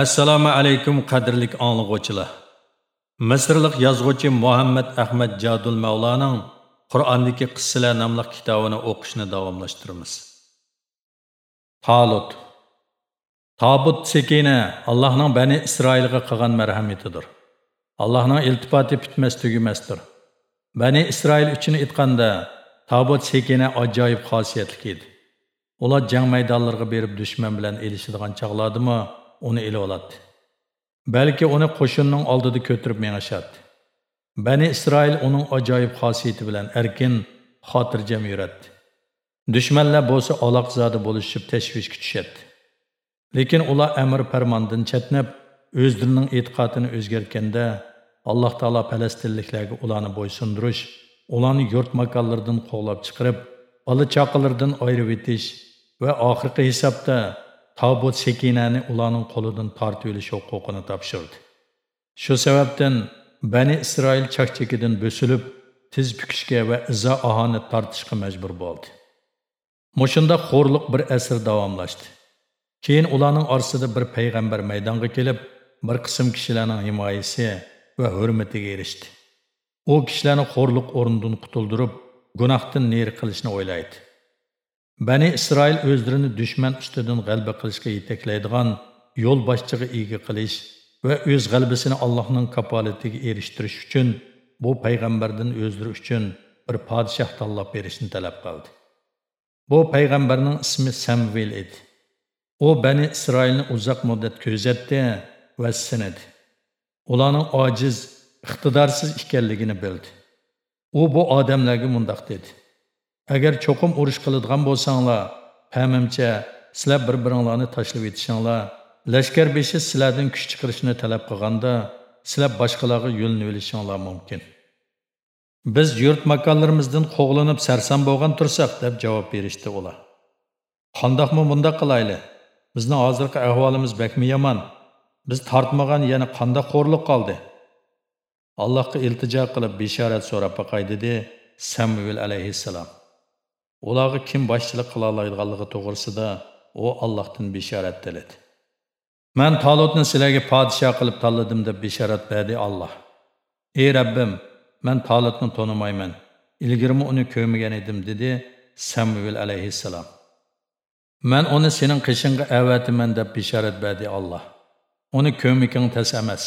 assalomu alaykum qadrli anglag'uvchilar misrlik yozuvchi muhammad ahmad jadul mavlaning qur'ondagi qissalar nomli kitobini o'qishni davomlashtiramiz. Talut. Tobut sekina allohning bani isroilga qilgan marhamatidir. Allohning iltifoti bitmas tugumasdir. Bani isroil uchun aytganda tobut sekina ajoyib xosiyatli edi. Ular jang maydonlariga berib dushman bilan elishadigan chog'ladimi uni ele oladi. Balki uni qo'shinning oldida ko'tirib mengashadi bani isroil uning ajoyib xosiyati bilan erkin xotirjam yuradi dushmanlar bo'lsa aloqzodi bo'lishib tashvishga tushadi. Lekin ular amr farmondan chatnab o'zlarining e'tiqodini o'zgartganda alloh taolo falastinliklarga ularni bo'ysundirish ularni yurt makonlaridan qovlab chiqarib bola chaqalardan ayirib etish va oxirgi hisobda tobut sekinani ularning qo'lidan tortib olish huquqini topshirdi. Shu sababdan bani isroil chakchakidan bo'silib tiz bukishga va izo ahonat tortishga majbur bo'ldi. Mushunda xo'rliq bir asr davomlashdi. Keyin ularning orasida bir payg'ambar maydonga kelib bir qism kishilarning himoyasi va hurmatiga erishdi. U kishilarni xo'rliq o'rnidan qutuldirib gunohdan neri qilishni o'ylaydi. Bani Исраил o'zlarini dushman ustidan g'alaba qilishga yetaklaydigan yo'l boshchig'i ega qilish va o'z g'alabasini Allohning kafolatiga erishtirish uchun bu payg'ambardan o'zlari uchun bir podshoh tanlab berishni talab qildi. Bu payg'ambarning ismi Samuel edi. U Bani Isroilni uzoq muddat kuzatdi va sinadi. Ularning ojiz, iqtidorsiz ekanligini bildi. U bu odamlarga mundoq dedi: agar cho'qim urush qiladigan bo'lsanglar pamimcha sizlar bir biringlarni tashlab etishinglar lashkar beshi sizlardan kuch chiqarishni talab qilganda sizlar boshqalarga yo'lni olishinglar mumkin. Biz yurt makonlarimizdan qo'g'linib sarson bo'lgan tursak deb javob berishdi ular. Qandoqmi bundoq qilayli bizni hozirgi ahvolimiz bakmi yomon? Biz tortmagan yana qandoq xo'rliq qoldi? Allohga iltijo qilib bishorat so'rab boqay dedi samuel alayhissalom. Olağı kim başçılıq qılalaydıqalığı doğrusuda o Allah'tan bişarət diledi. Mən Talutni siləgi padişah qılıb talladım da bişarət bədi Allah. Ey Rəbbim, mən Talutni tonumayman. İlgirimi onu köymügən edim dedi Səmvil aleyhisselam. Mən onu senin qışınqı əvətimən də bişarət bədi Allah. Onu köymükin təs əməz.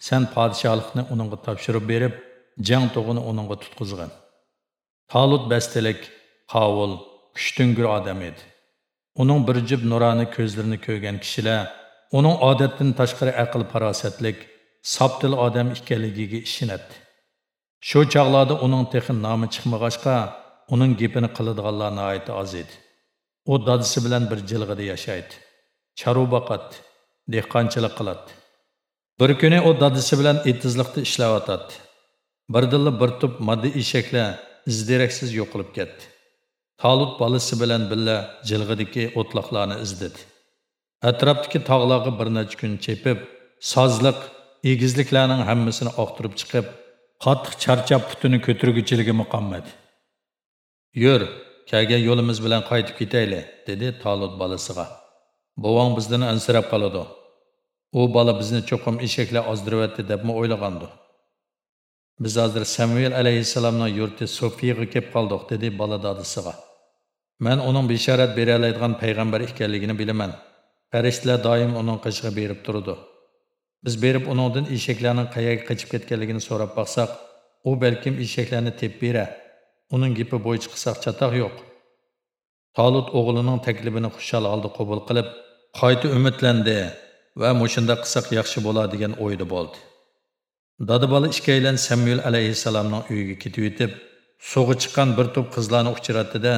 Sən padişahlıqını onunla tapşırıb verib, can toğunu onunla tutquzğın. Talut bəstilik, qovul kuchtungur odam edi. Uning bir jib nurani ko'zlarini ko'rgan kishilar uning odatdan tashqari aql farosatlik sopdil odam ekanligiga ishonadi. Shu chog'larda uning texin nomi chiqmag'achqa uning gapini qiladiganlar nihoyat oz edi. U dadisi bilan bir jilg'ida yashaydi. Charu boqadi dehqonchilik qiladi. Bir kuni u dadisi bilan etizliqda ishlayotadi birdilla bir tup moddiy eshaklar izderaksiz yo'qolib ketdi. Talut balası bilan billa jilg'idagi o'tloqlarni izdidi. Atrofdagi tog'larga bir necha kun chepib, sozliq, egizliklarning hammasini oqtirib chiqib, qattiq charchab putini ko'tirguchiligi muqammadi. "Yur, kelgan yo'limiz bilan qaytib ketayli", dedi Talut balasiga. "Bovong bizdan ansirab qoladi. U bola bizni cho'qim eshaklar ozdiryapti debmi o'ylagandi?" Biz hozir Samuel alayhissalomning yurti Sofiyaga kelib qoldik, dedi bola dadisiga. Мен оның бишарат бере алайдыған пайғамбар екенлігін білемін. Фәрештілер doim оның қышығы беріп тұрды. Біз беріп оныңдың eshaklarning қаяғы qochib кеткенлігін сорап бақсақ, о бәлкім eshaklarni теп бере. Оның gapi бой шықсақ чатақ жоқ. Талут o'g'lining тәклібіні құшал алды қобыл қылып, қайты үмітленді вә мұшында қысақ яқшы бола деген ойды болды. Dada bola ishkaylan Samuel alayhissalomning uyiga ketib yetib, suvga chiqqan bir to'p qizlarni uchratdi-da,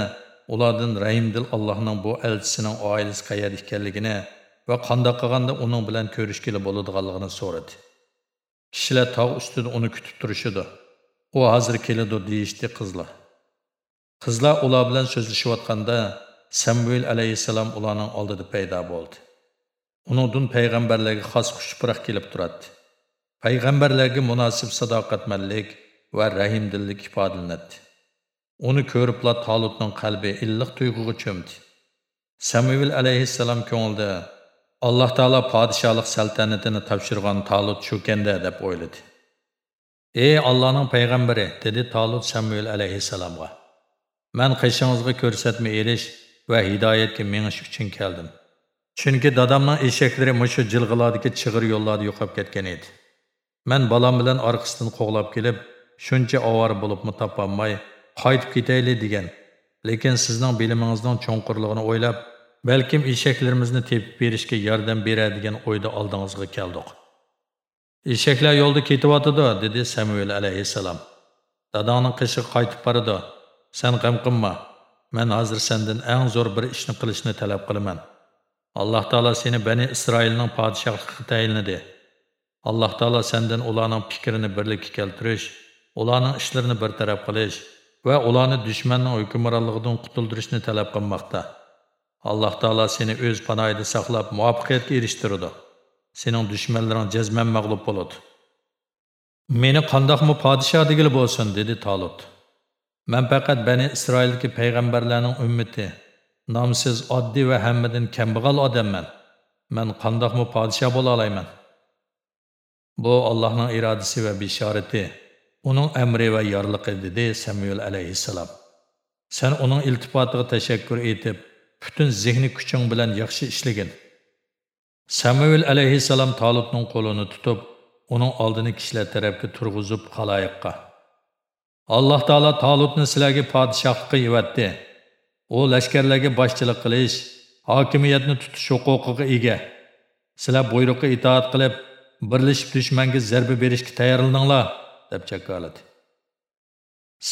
ulardan rahimdil allohning bu elchisining oilasi qayerda ekanligini va qandoq qilganda uning bilan ko'rishgili bo'ladiganligini so'radi. Kishilar tog' ustida uni kutib turishidi u hozir keladi deyishdi qizlar. Qizlar ular bilan so'zlashayotganda samuel alayhissalom ularning oldida paydo bo'ldi. Uningdin payg'ambarlarga xos xushpuroq kelib turadi payg'ambarlarga munosib sadoqatmanlik va rahimdillik ifodalanadi. Uni ko'ribla Talutning qalbi illiq tuyg'uga cho'mdi. Samuel alayhissalom ko'ngilda alloh taolo podshohlik saltanatini topshirgan talut shukanda deb o'yladi. Ey allohning payg'ambari dedi talut samuel alayhissalomga. Man qishingizga ko'rsatma erish va hidoyatga mingish uchun keldim. Chunki dadamning eshaklari mushu jilg'ilardagi chig'ir yo'llarda yo'qolib ketgan edi. Man balam bilan orqasidan qo'g'lab kelib shuncha ovora bo'libmi topolmay qaytib ketayli degan. Lekin sizning bilimingizning cho'nqurligini o'ylab balkim eshaklarimizni tepib berishga yordam beradigan o'yda oldingizga keldik. Eshaklar yo'lda ketyotidi dedi samuel alayhissalom. Dadongni qishi qaytib boradi san g'am qilma. Man hozir sendan eng zo'r bir ishni qilishni talab qilaman. Alloh taolo seni bani isroilning podshohligiga tayinladi. Alloh taolo sendan ularning fikrini birlikka keltirish ularning ishlarini bartaraf qilish va ularni dushmanning hukmronligidan qutuldirishni talab qilmoqda. Alloh taolo seni o'z panoyida saqlab muvaffaqiyatga erishtiradi. Sening dushmanlaring jazman mag'lub bo'ladi. Meni qandoqmi podshoh degil bo'lsin dedi tolut. Man faqat bani isroildagi payg'ambarlarning ummati nomsiz oddiy va hammadan kambag'al odamman. Man qandoqmi podsho bo'la olayman bu allohning irodasi va bishorati. Uning amri va yorliqi dedi samuel alayhissalom sen uning iltifotiga tashakkur etib butun zehni kuching bilan yaxshi ishlagin samuel alayhissalom tolutning qo'lini tutib uning oldini kishilar tarafga turg'izib haloyiqqa alloh taolo tolutni sizlarga podshohlikqa yevatdi u lashkarlarga boshchilik qilish hokimiyatni tutish huquqiga ega sizlar buyruqqa itoat qilib birlashib dushmanga zarba berishga tayyorlaninglar deb jakoladi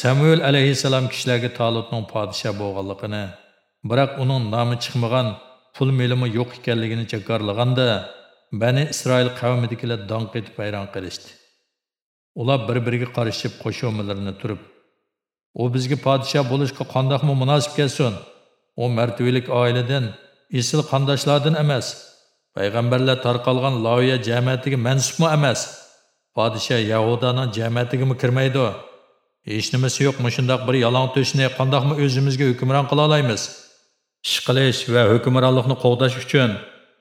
samuel alayhissalom kishilarga tolibning podsha bo'lganligini biroq uning nomi chiqmagan pul melimi yo'q ekanligini jakorlaganda bani isroil qavmidagilar dong etib hayron qilishdi. Ular bir biriga qarishib qo'shovmalarini turib u bizga podsha bo'lishga qandoqmi munosib kelsin? U martabalik oiladan esil qondoshlardan emas payg'ambarlar tarqalgan loviya jamiyatiga mansubmi emas? Podsho yahudaning jamiyatiga kirmaydi hech nimasi yo'q shundoq bir yolon to'shni qandoqmi o'zimizga hukmron qila olamiz ish qilish va hukmronlikni qo'g'dash uchun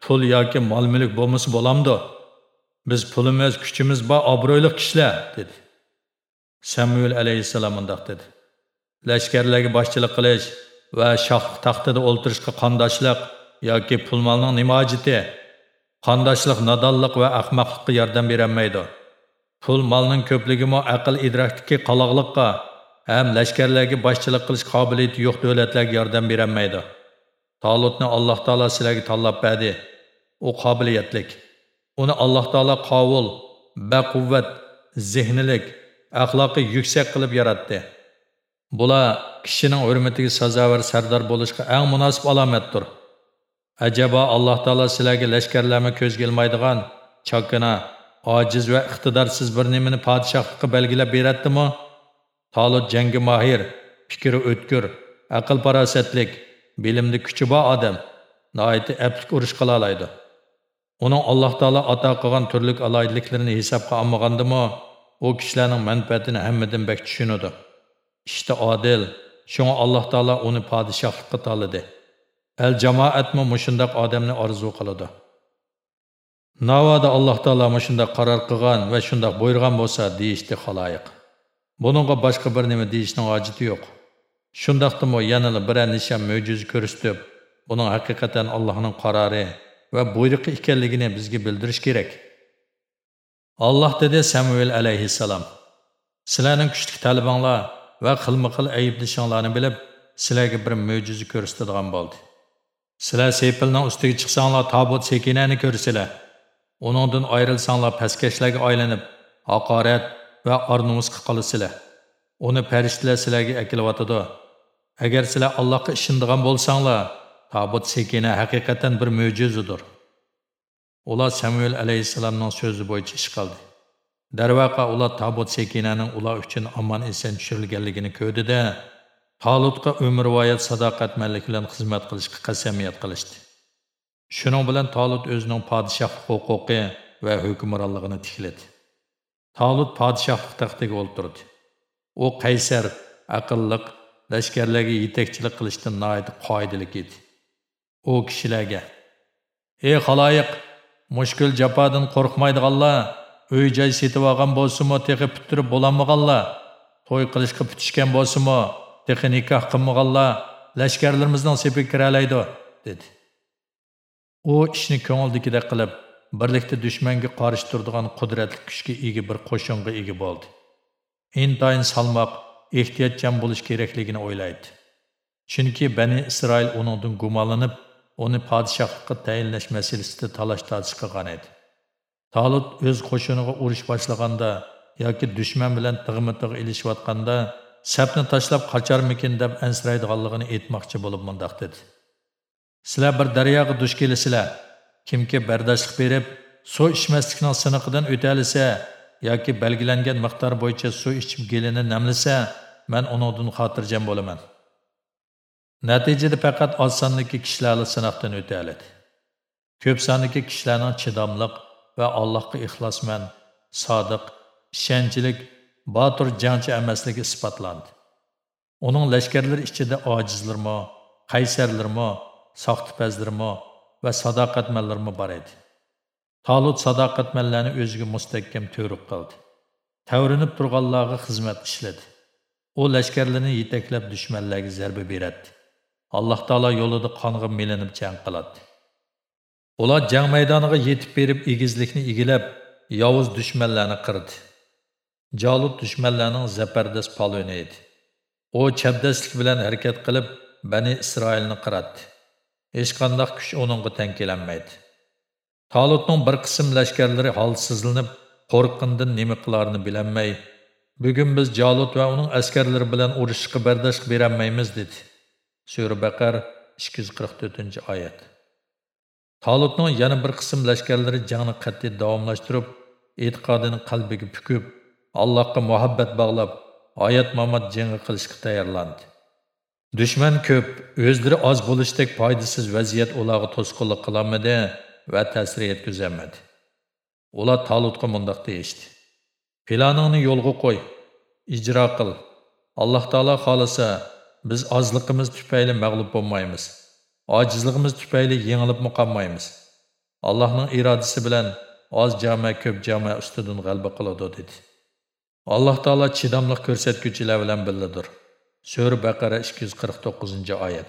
pul yoki mol mulk bo'lmasa bo'lamdi biz pulimiz kuchimiz bor obro'li kishilar dedi. Samuel alayhissalom undoq dedi. Lashkarlarga boshchilik qilish va shoh taxtida o'ltirishga qondoshlik yoki pul molning nimojiti qondoshlik nodonlik va ahmoqlikqa yordam berolmaydi pul molning ko'pligimi aql idrokdagi qaloqliqqa ham lashkarlarga boshchilik qilish qobiliyati yo'q davlatlarga yordam berolmaydi Talutni Alloh taolo sizlarga tanlab berdi. U qobiliyatlik. Uni Alloh taolo qovul, baquvvat, zehnilik, axloqi yuksak qilib yaratdi. Bular kishining hurmatiga sazovor sardor bo'lishga eng munosib alomatdir. Ajaba Alloh taolo sizlarga lashkarlarni ko'zga ilmaydigan, chokina, ojiz va iqtidorsiz bir nimani podshohlikqa belgilab beradimi? tolib jangi mohir fikri o'tkir, aql farosatlik, bilimli kuchi bor odam noiti aplik urush qila oladi uning alloh taolo ato qilgan turli aloyidliklarini hisobga olmagandimi? U kishilarning manfaatini hammadan bak tushunadi. Ishda odil shunga alloh taolo uni podshohlikqa tanladi al jamoatmi mushundoq odamni orzu qiladi. Navoda alloh taolo shunda qaror qilgan va shundoq buyurgan bo'lsa deyishdi haloyiq buningga boshqa bir nima deyishning hojati yo'q Shundaqdimi yanada bir nishon mo'jiza ko'rsatib, buning haqiqatan Allohning qarori va buyruqi ekanligini bizga bildirish kerak. Alloh dedi Samuel alayhissalom: Sizlarning kuchli talabanglar va xilma-xil ayblashinglarni bilib, sizlarga bir mo'jiza ko'rsatadigan bo'ldi. Sizlar sepilning ustiga chiqsanglar, tabut sekinani ko'rsizlar. Uningdan ayrilsanglar, paskashlarga aylanib, haqorat va ornumusga qolasizlar. Uni farishtalar sizlarga akilyotadi. Agar sizlar Allohga ishonadigan bo'lsanglar, tabut sekina haqiqatan bir mo'jizadir. Ular Samuel alayhissalomning so'zi bo'yicha ish qildi. Darvaqa ular tabut sekinaning ular uchun omon eson tushirilganligini ko'rdi-da, Talutga umrvoyat sadoqatmanlik bilan xizmat qilishga qasamiyat qilishdi. Shuning bilan Talut o'zining podshohlik huquqi ва hukmronligini tikladi. Talut podshohlik taxtiga o'ltirdi. U qaysar, aqlliq, lashkarlarga yetakchilik qilishdan noit qoidalik edi u kishilarga ey xaloyiq mushkul jafodan qo'rqmaydiganlar uy joy setib olgan bo'lsimi tehi putirib bo'lolmaganlar to'y qilishga putishgan bo'lsimi tehi nikoh qilmaganlar lashkarlarimizning sepiga kiralaydi dedi u ishni ko'ngildagidek qilib birlikda dushmanga qarshi turadigan qudratli kuchga ega bir qo'shinga ega bo'ldi. Intayin salmoq ehtiyotchan bo'lish kerakligini o'ylaydi. Chunki bani isroil uningdan gumonlanib uni podshohlikqa tayinlash masalasida talash tortish qilgan edi. Talut o'z qo'shiniga urush boshlaganda yoki dushman bilan tig'ma tig' ilishayotganda sapni tashlab qocharmikin deb ansiraydiganligini aytmoqchi bo'lib mundoq dedi. Sizlar bir daryoga duch kelasizlar kimki bardoshlik berib suv ichmaslikning siniqidan o'talsa yoki belgilangan miqdor bo'yicha suv ichib gelini namlasa men uningdan xotirjam bo'laman. Natijada faqat oz sondagi kishilarni sinoqdan o'ta oladi ko'p sondagi kishilarning chidamliq va allohga ixlosmand sodiq ishonchlik botir jangchi emasligi isbotlandi. Uning lashkarlari ichida ojizlarmi qaysarlarmi saxtipəzdirmə və sadaqətməllərmə bar idi. Talut sadaqətməllərini özgü müstəhkəm törüb qaldı. Təvrinib durğanlarına xizmət işlədi. O ləşkərlərini yetəkləb düşmənlərə zərbə verətdi. Allah Taala yolunda qanğa milinib cəng qıladı. Ular cəng meydanına yetib verib igizlikni igiləb yavuz düşmənlərini qırdı. Calut düşmənlərinin zəbərdes palöyünə idi. O çəbdəslik bilən hərəkət qılıb Bəni İsrailni qıratdı. Hech qanday kuch uningga tang kelanmaydi. Tolutning bir qism lashkarlari holsizlanib qo'rqqindan nima qilarini bilolmay bugun biz jolut va uning askarlari bilan urushishga bardosh berolmaymiz dedi. Sura baqar 244 oyat. Tolutning yana bir qism lashkarlari jangni qat'iy davomlashtirib e'tiqodini qalbiga pukib allohga muhabbat bog'lab oyat mamad jangi qilishga tayyorlandi. Düşman ko'p, o'zlari oz bo'lishdek foydasiz vaziyat ularga to'sqinlik qilolmadi va ta'sir yetkazolmadi. Ular Talutga mundoq deyishdi. Planingni yo'lga qo'y, ijro qil. Alloh taolo xolasa biz ozligimiz tufayli mag'lub bo'lmaymiz. Ojizligimiz tufayli yengilib qolmaymiz. Allohning irodasi bilan oz jama ko'p jama ustidan g'alaba qiladi dedi. Alloh taolo chidamlik ko'rsatguchilar bilan birlidir. Sura Baqara 249 oyat.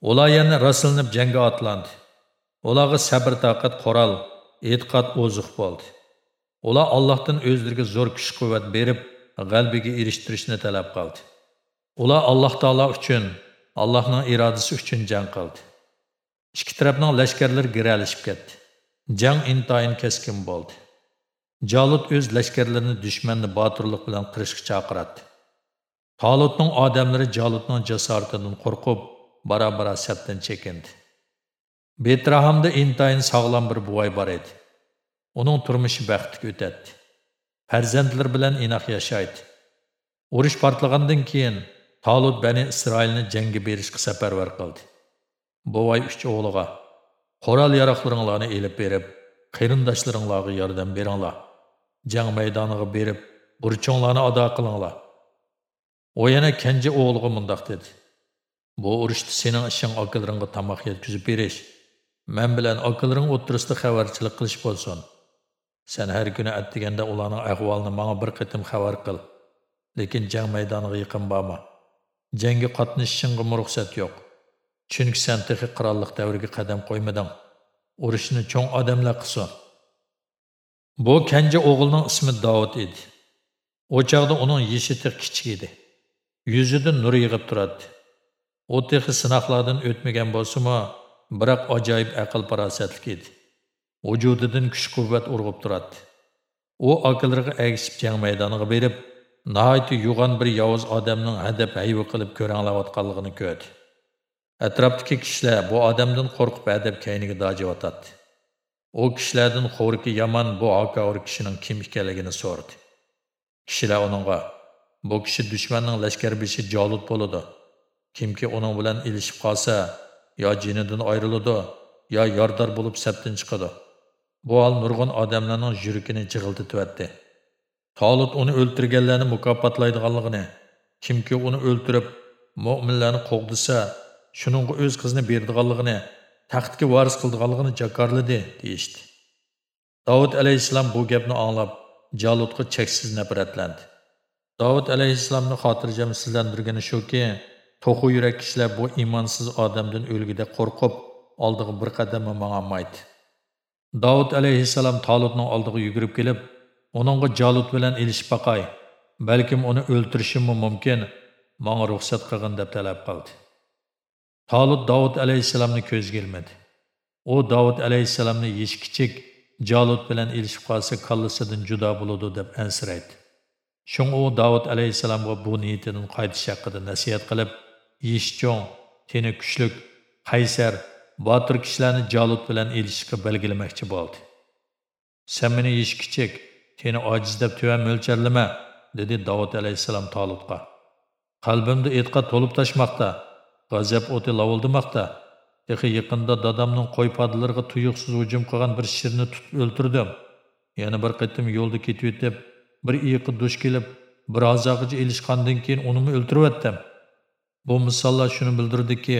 Ular yana rasulnib jangga otlandi. Ularga sabr taqat qoral, e'tiqod ozuq bo'ldi. Ular Allohdan o'zlariga zo'r kuch-quvvat berib, g'albiga erishtirishni talab qildi. Ular Alloh taolo uchun, Allohning irodasi uchun jang qildi. Ikki tarafning lashkarlari giralishib ketdi. Jang intayin keskin bo'ldi. Jalut o'z lashkarlarini dushmanni botirlik bilan qirishga chaqiradi. Talutning odamlari Jalutning jasoratidan qo'rqib, bora-bora sapdan chekindi. Betrahamda intayin sog'lom bir buvoy bor edi. Uning turmushi baxtli o'tadi. Farzandlar bilan inoq yashaydi. Urush portlagandan keyin Talut bani Isroilni jangga berishga safarbar qildi. Buvoy uch o'g'liga qoral yaroqlaringlarni elib berib, qirindoshlaringlarga yordam beringlar. Jang maydoniga berib, burchinglarni ado qilinglar. U yana kenja o'g'liga mundoq dedi. Bu urushda sening ishing akalaringga tomoq yetkazib berish. Man bilan akalaring o'ttirisida xabarchilik qilish bo'lsin. Sen har kuni atdiganda ularning ahvolini manga bir qatim xabar qil. Lekin jang maydoniga yaqin borma jangga qatnashishingga ruxsat yo'q. Chunki sen texi qirollik davriga qadam qo'ymading urushni cho'ng odamlar qilsin. Bu kenja o'g'ilning ismi davud edi. U chog'da uning yeshi kichik edi. Yuzidan nur yig'ib turadi. U texi sinoqlardan o'tmagan bo'lsimi biroq ajoyib aql farosatlik edi. Vujudidan kuch quvvat urg'ib turadi. U akilariga agishib jang maydoniga berib nihoyat yo'g'on bir yovuz odamning hadab hayvi qilib ko'ranglayotganligini ko'rdi. Atrofdagi kishilar bu odamdan qo'rqib adab kayniga dojiyotadi u kishilardan xo'riki yomon bu akavur kishining kim ekanligini so'radi kishilar uningga bu kishi dushmanning lashkarbeshi jolut bo'ladi kimki uning bilan ilishib qolsa yo jinidan ayriladi yo yordar bo'lib sapdan chiqadi. Bu hol nurg'un odamlarning yuragini jig'iltityapti tolut uni o'ltirganlarni mukofotlaydiganligini kimki uni o'ltirib mo'minlarni qo'g'disa shuningga o'z qizini berdiganligini taxtga varis qildiganligini jakorladi deyishdi. Davud alayhissalom bu gapni anglab jalutga cheksiz nafratlandi. Davud alayhissalomni xotirjam sizlantirgani shuki to'qi yurak kishilar bu iymonsiz odamdan o'lgida qo'rqib oldiga bir qadamni mangolmaydi davud alayhissalom tolutning oldiga yugurib kelib uningga jolut bilan ilishib boqay balkim uni o'ltirishimmi mumkin manga ruxsat qilgin deb talab qildi. Tolut davud alayhissalomni ko'zga ilmadi. U davud alayhissalomni yesh kichik jolut bilan ilishib qolsa kallasidan judo bo'ladi deb ansiraydi. Shung u davud alayhissalomga bu niyatidan qaytish haqida насихат qilib yesh чоң, teni kuchlik qaysar батыр kishilarni jalut bilan ilishishga belgilamoqchi bo'ldi Сен meni yesh кичек, teni ojiz deb tuvan mo'lcharlama dedi davud alayhissalom tolutga qalbimda e'tiqod to'lib tashmoqda g'azab o'ti lavuldimoqda yaqinda dadamning qo'y podilariga tuyuqsiz hujum qilgan bir shirni tutib o'ltirdim. Яны bir qitim yo'lda ketib o'tib, bir iyiqi duch kelib, bir azog'icha ilishgandan keyin unimi o'ltirib. Bu misollar shuni bildirdiki,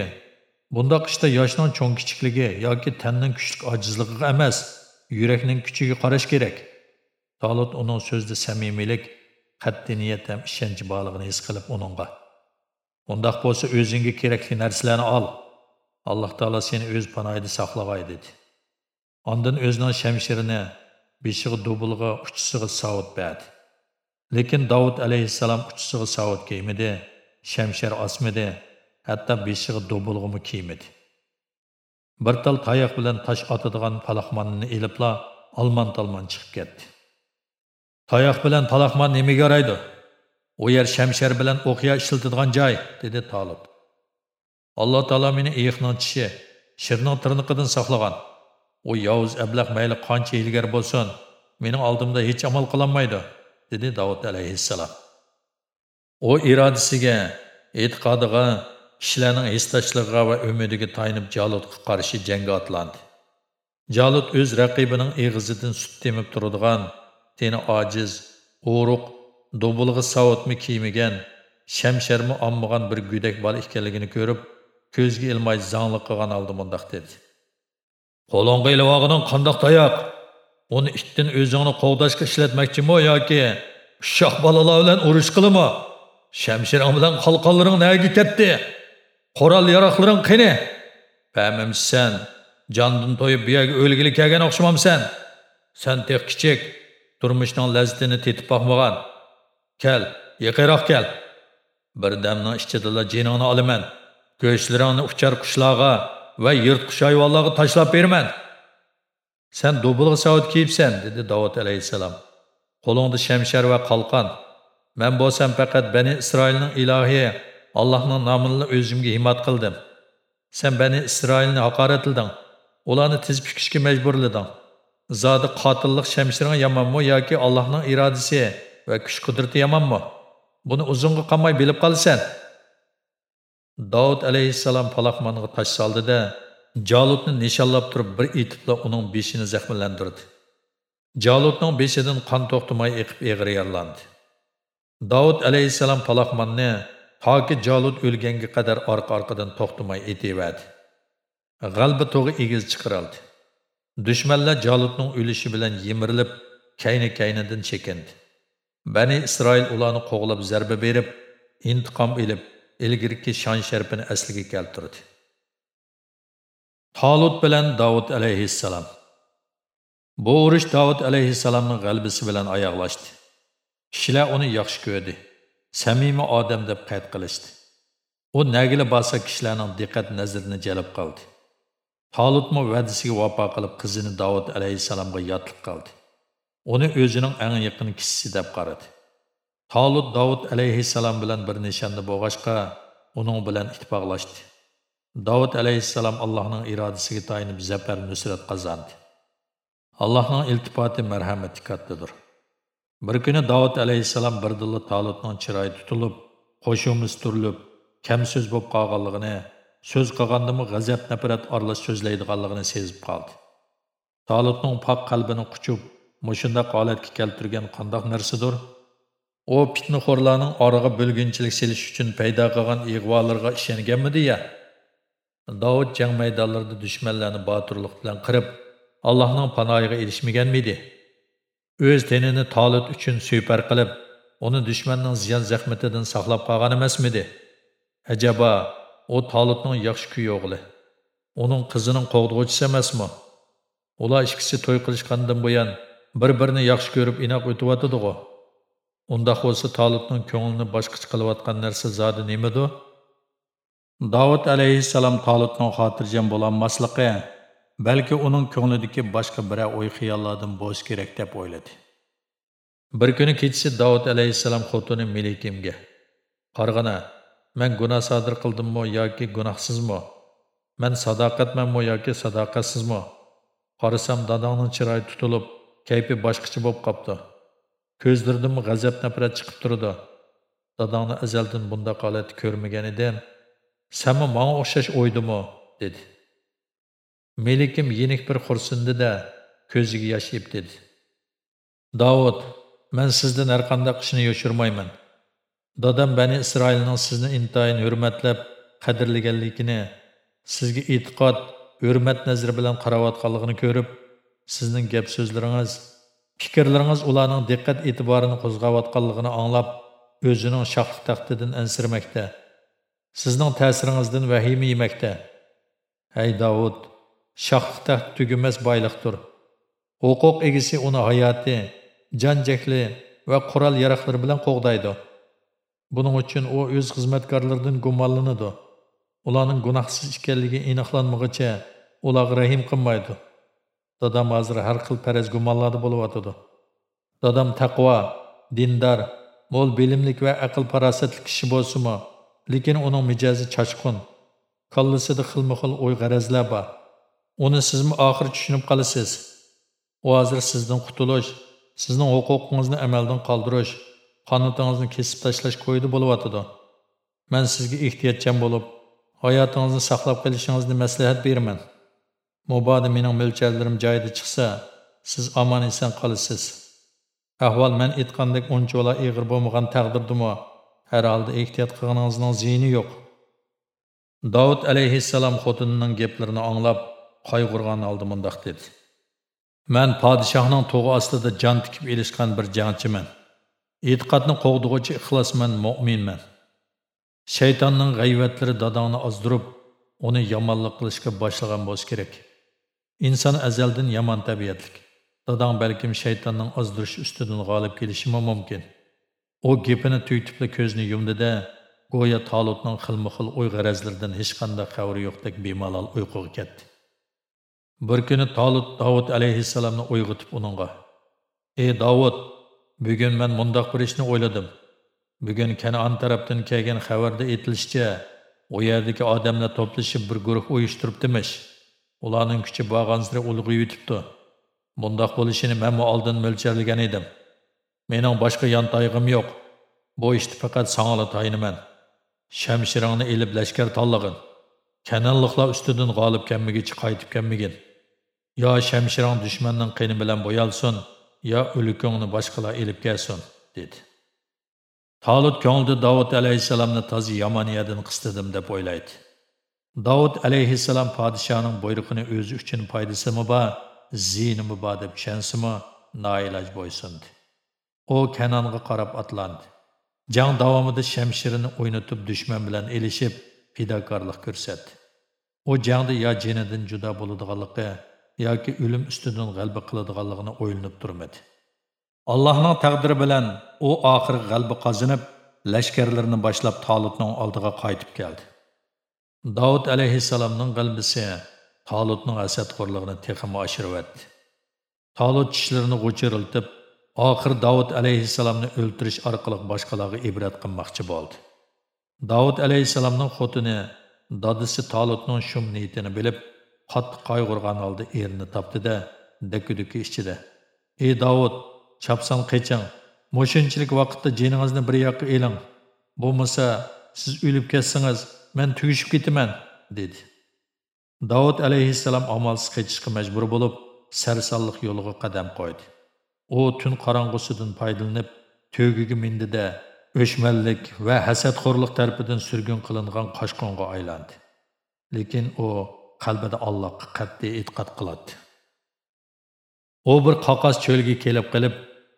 bundoq ishda yoshning cho'ng kichikligi yoki tanning kuchlik ojizligiga emas, yurakning kuchiga qarash kerak. Talut uning so'zida samimiylik, qat'iy niyat ham ishonch borligini his qilib uningga. Undaq bo'lsa o'zingga kerakli narsalarni ol. alloh taolo seni o'z panoyida saqlag'ay dedi ondan o'zining shamshirini beshig'i dubulg'a uchisiga savut berdi lekin davud alayhissalom uchisiga savut kiymidi shamshir osmidi hatto beshig'i dubulg'imi kiymidi bir tal tayoq bilan tosh otadigan palaxmonni ilibla olmon talmon chiqib ketdi. Tayoq bilan palaxmon nimaga yaraydi u yer shamshar bilan o'qiya ishlatadigan joy dedi Talib. alloh taolo meni iyiqning tishi shirning tirniqidan saqlagan. U yovuz ablah mayli qancha ilgar bo'lsin mening oldimda hech amal qilolmaydi dedi davud alayhissalom. U irodasiga e'tiqodiga kishilarning hisslashlariga va umidiga tayinib jaludga qarshi jangga otlandi. Jalud o'z raqibining eg'izidan sut temib turadigan teni ojiz o'ruq do'bulg'i savutmi kiymagan shamsharmi olmagan bir go'dak bola ekanligini ko'rib ko'zga ilmay zangli qilgan oldi mundoq dedi. Qo'lingga ilovog'ining qandoq tayoq? Uni itdan o'zingni qovdashga ishlatmoqchimi yoki ushoq balalar bilan urush qilimi? Shamshiring bilan qalqonlaring naga ketdi? Qurol yaroqlaring qani pamimsan jondan to'yib bu yerga o'lgili kelgan o'xshamamsan san tek kichik turmushning lazzatini tetib boqmagan. Kel yiqiroq kel. Bir damning ichidala jiningni olaman. Go'shtlaringni uchar qushlarga va yirtqich hayvonlarga tashlab berman sen do'bilg'i savut kiyibsan dedi davud alayhissalom. Qo'lingda shamshar va qalqon. Man bo'lsam faqat bani isroilning ilohi allohning nomini o'zimga himmat qildim. Sen bani isroilni haqoratlading ularni tiz bukishga majburlading zodi qotillik shamshiring yomonmi yoki allohning irodasi va kuch qudrati yomonmi? Buni uzunga qolmay bilib qolsan Davud alayhissalom paloqmonga tosh soldida Jalutni nishonlab turib bir etibla uning beshini zaxmlantirdi. Jalutning beshidan qon to'xtamay eqib eg'ir yaralandi. Davud alayhissalom paloqmonni toki Jalut o'lganga qadar orqa-orqadan to'xtamay etevadi. G'alba to'g'i egiz chiqarildi. Dushmanlar Jalutning o'lishi bilan yemirilib, kayni-kaynidan chekindi. Bani Isroil ularni qo'g'lab zarba berib, intiqom ilib ilgirki shon sharpini asliga keltirdi. Tolut bilan davud alayhissalom. Bu urush davud alayhissalomning g'albisi bilan oyoqlashdi. Kishilar uni yaxshi ko'rdi. Samimiy odam deb qayd qilishdi. U nagili borsa kishilarning diqqat nazrini jalb qildi. Tolutmi va'dasiga vafo qilib qizini davud alayhissalomga yotliq qildi. Uni o'zining eng yaqin kishisi deb qaradi. Talut Davud alayhissalom bilan bir nishonni bo'lg'achqa uning bilan ittifoqlashdi. Davud alayhissalom Allohning irodasiga tayinib zafar nusrat qozondi. Allohning iltifoti marhamati kattadir. Bir kuni Davud alayhissalom birdilla Talutning chiroyi tutilib, qo'shimiz turilib, kam so'z bo'lib qolganligini, so'z qilgandimi g'azab nafrat aralash so'zlaydiganligini sezib qoldi. Talutning pok qalbini quchib, mushunda holatga keltirgan qandoq narsadir? U fitnaxo'rlarning orig'i bo'lginchilik selish uchun paydo qilgan ig'volarga ishonganmidi ya Davud jang maydonlarida dushmanlarni botirlik bilan qirib, Allohning panoyiga erishmaganmidi? O'z tenini tolit uchun suypar qilib, uni dushmanning ziyon zahmatidan saqlab qolgan emasmidi? Ajaba, u tolitning yaxshi kuyog'li. Uning qizining qo'g'dug'uchisi emasmi? Ular ikkisi to'y qilishgandan buyon bir-birini yaxshi ko'rib inoq o'tyotidi Undaq bo'lsa Tolutning ko'nglini boshqacha qilayotgan narsa zodi nimadu? Davud alayhissalom Tolutning xotirjam bo'lolmasligi, balki uning ko'nglidagi boshqa bir o'y xiyollardan bo'lish kerak deb o'yladi. Bir kuni kechasi Davud alayhissalom xotini Melikimga: "Qarg'ana, men gunoh sodir qildimmi yoki gunohsizmi? Men sadoqatmanmi yoki sadoqatsizmi? Qarasam dadangning chiroyi tutilib, kayfi boshqacha bo'lib qopti. Ko'zlaridan g'azab nafrat chiqib turdi. Dadangni azaldan bunda holatni ko'rmagan edim. sami manga o'xshash o'ydimi?" dedi. Melikim yenik bir xursindi-da, ko'ziga yosh ib dedi. Davud, man sizdan har qanday ishni yoshirmayman. Dadam Bani Isroilning sizni intayin hurmatlab, qadrlaganligini, sizga e'tiqod, hurmat nazri bilan qarayotganligini ko'rib, sizning gap so'zlaringiz, fikrlaringiz ularning diqqat e'tiborini qo'zg'ayotganligini anglab, o'zining shohlik taxtidan ansirmoqda. Sizning ta'siringizdan vahima yemoqda. Ey Davud, shohlik taxt tugumas boyliqdir. Huquq egisi uni hayoti, janjakli va qurol yaroqlari bilan qo'g'daydi. Buning uchun u o'z xizmatkorlaridan gumonlanadi. Ularning gunohsiz ekanligi aniqlanmaguncha ularga rahim qilmaydi. Dadam hozir har xil faraz gumonlarda bo'lyotidi. Dadam taqvo, dindor, mo'l bilimlik va aql farosatli kishi bo'lsa-mu, lekin uning mijozi chochqun. Kallasida xilma-xil o'y g'arazlar bor. Uni sizmi oxir tushunib qolasiz. U hozir sizdan qutulish, sizning huquqingizni amaldan qoldirish, qanotingizni kesib tashlash qo'ydi bo'lyotidi. Men sizga ehtiyotchan bo'lib, hayotingizni saqlab qolishingizni maslahat beraman. Mubodi mening mo'ljallarim joyida chiqsa, siz omon eson qolasiz. Ahvol men aytgandek unchola ig'ir bo'lmagan taqdirdimi, har holda ehtiyot qilganingizning ziyni yo'q. Davud alayhissalom xotinining gaplarini anglab, qayg'urgan holda mundoq dedi. Men podshohning to'g'i ostida jon tikib elishgan bir jangchiman. E'tiqodni qo'g'dug'uchi ixlosman, mu'minman. Shaytonning g'ayvatlari dadangni ozdirib, uni yomonlik qilishga boshlagan bo'lish kerak. Inson azaldan yomon tabiatlik. Dadan balkim shaytonning azdırış ustidan qalib kelishi mumkin. U gepini tugitibla közünü yumdu da, go'yo Talutning xilma-xil o'y-g'arazlaridan hech qanday yoxdək yo'qdek bemalol uyquga ketdi. Bir kuni Talut Davud alayhissalomni uyg'otib uningga: "Ey Davud, bugun men mundaq bir ishni o'yladim. Bugun Kanon tarafdan kelgan xabarda aytilishicha, o yerdəki odamlar to'plashib bir guruh demiş.'' Ularning kuchi borg'ansira ulg'ayib yutibdi Bundoq bo'lishini men oldin mo'ljallagan edim. Mening boshqa yontoyg'im yo'q. Bu ishni faqat sangala tayinaman. Shamshirangni elib lashkar tanlag'in. Kanonliqlar ustidan g'olib kelmagicha qaytib kelmagin. Yo shamshirang dushmanning qini bilan bo'yalsin, yo o'likingni boshqalar elib kelsin, dedi. tolut ko'ngilda dovud alayhissalomni tozi yomoniyadan qistidim deb o'ylaydi. Davud aleyhisselam padişahının alayhissalom podshoning buyrug'ini o'zi uchun ba, bor, zinimi bor deb tushansimi, boysundu. O Kenan'ı karab atlandı. Can davamıda şemşirini oynatıp o'ynatib bilen ilişip fidakarlık fidokorlik O U ya yo jinidan buluduğalıqı, ya ki ölüm ustidan g'alaba qiladiganligini oylanıp durmadı. Allah'ın taqdiri bilen o ahir g'alaba qozonib, lashkarlarini başlap Talutning aldığa qaytib geldi. Davud alayhissalomning qalbisi Talutning asadxo'rligini texmi oshiribdi. Talut tishlarini g'uchiriltib, oxir Davud alayhissalomni o'ltirish orqali boshqalarga ibrat qilmoqchi bo'ldi. Davud alayhissalomning xotini dadisi Talutning shum niyatini bilib, qattiq qayg'urgan holda erini topdi-da, dakudiki ichida: "Ey Davud, chapsan qeching. Mo'shunchilik vaqtda jiningizni bir yoqqa eling. Bo'lmasa, siz o'lib ketsangiz, men tugishib ketaman, dedi. Davud alayhissalom omolsiz qaytishga majbur bo'lib, sarsonliq yo'liga qadam qo'ydi. U tun qorong'usidan foydalanib, tugiga mindida o'chmanlik va hasadxo'rlik tarafidan surgun qilingan qochqonga aylandi. lekin u qalbida Allohga qat'iy e'tiqod qiladi. U bir qoqos cho'lga kelib qilib,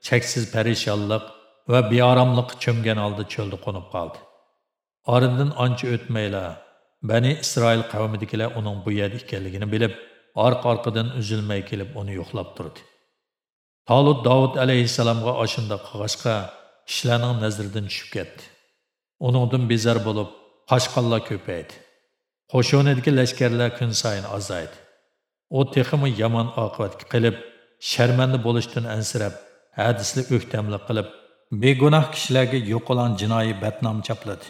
cheksiz parishonlik va beoromlikqa cho'mgan oldi cho'lda qo'nib qoldi. Oradan ancha o'tmayla Bani Isroil qavmidagilar uning bu yerda ekanligini bilib, orqa-orqadan uzilmay kelib uni yo'qlab turdi. Talut Davud alayhissalomga oshunda qilg'ashqa kishilarning nazaridan tushib ketdi. Uningdan bezar bo'lib, qoshqonlar ko'paydi. Qo'shonidagi lashkarlar kun sayin ozaydi. U texmi yomon oqibatga qilib, sharmanda bo'lishdan ansirab, hadisli o'ktamlik qilib, begunoh kishilarga yo'qolan jinoiy batnom chapladi.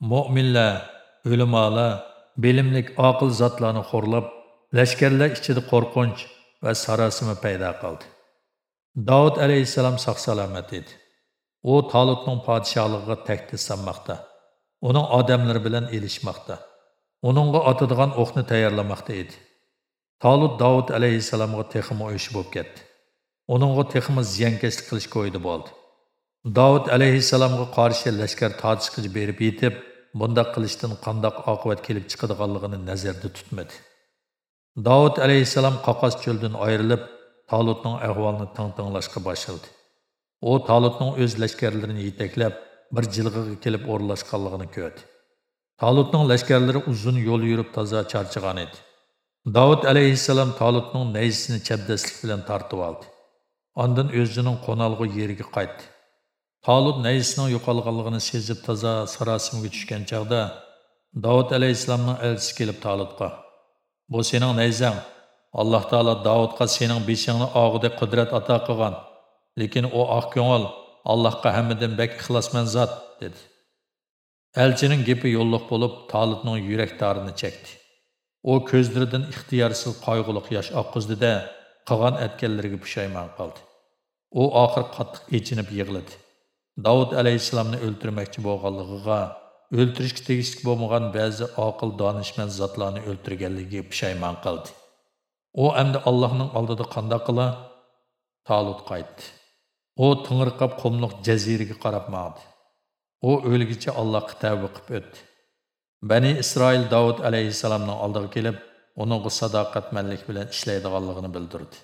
Mu'minlar, ulamolar, bilimlik oqil zotlarni xo'rlab, lashkarlar ichida qo'rqinch va sarosima paydo qildi. Davud alayhissalom sog' salomat edi. U Talutning podshohligiga tahdid sanmoqda. Uning odamlari bilan elishmoqda. Uningga otadigan o'qni tayyorlamoqda edi. Talut Davud alayhissalomga texmi o'yish bo'lib ketdi. Uningga texmi ziyonkashlik qilish qo'ydi bo'ldi. Davud alayhissalomga qarshi lashkar tortishqichi berib yetib, bundaq qilishdan qandoq oqibat kelib chiqadiganligini nazarda tutmadi. Davud alayhissalom qoqos cho'ldan ayrilib, Talutning ahvolini tang-tanglashga boshladi. U Talutning o'z lashkarlarini yetaklab, bir jilg'iga kelib o'rlashganligini ko'rdi. Talutning lashkarlari uzun yo'l yurib toza charchagan edi. Davud alayhissalom Talutning nayzisini chapdaslik bilan tortib oldi. Ondan o'zining qo'nalg'i yeriga qaytdi. Talut nəyisinin yo'qolganligini sezib taza sarosimga tushgan chog'da Davud alayhissalomning elchisi kelib Talutqa: "Bu sening nayzang. Alloh taolo Davudqa sening beshingni og'ida qudrat ato qilgan. Lekin u oq ko'ngil Allohga hammadan bak ixlosman zot" dedi. Elchining gapi yo'lliq bo'lib, Talutning yurak tarini chekdi. U ko'zlaridan ixtiyorsiz qayg'uliq yosh oqqizdi-da, qilgan atganlariga pushaymon qoldi. U oxir qattiq echinib yig'ladi. Davud alayhissalomni o'ltirmoqchi bo'lganligiga, o'ltirishga tegishli bo'lmagan ba'zi oqil donishmand zotlarni o'ltirganligiga pushaymon qildi. U endi Allohning oldida qanday qila? Talut qaytdi. U tingirqab qumliq jaziraga qarab maqdi. U o'lgicha Allohga tavba qilib o'tdi. Bani Isroil Davud alayhissalomning oldiga kelib, uning sadoqatmanlik bilan ishlaydiganligini bildirdi.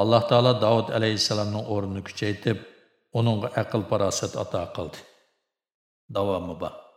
Alloh taolo Davud alayhissalomning o'rnini kuchaytirib, uningga aql parasət ato qildi. Davomi bor.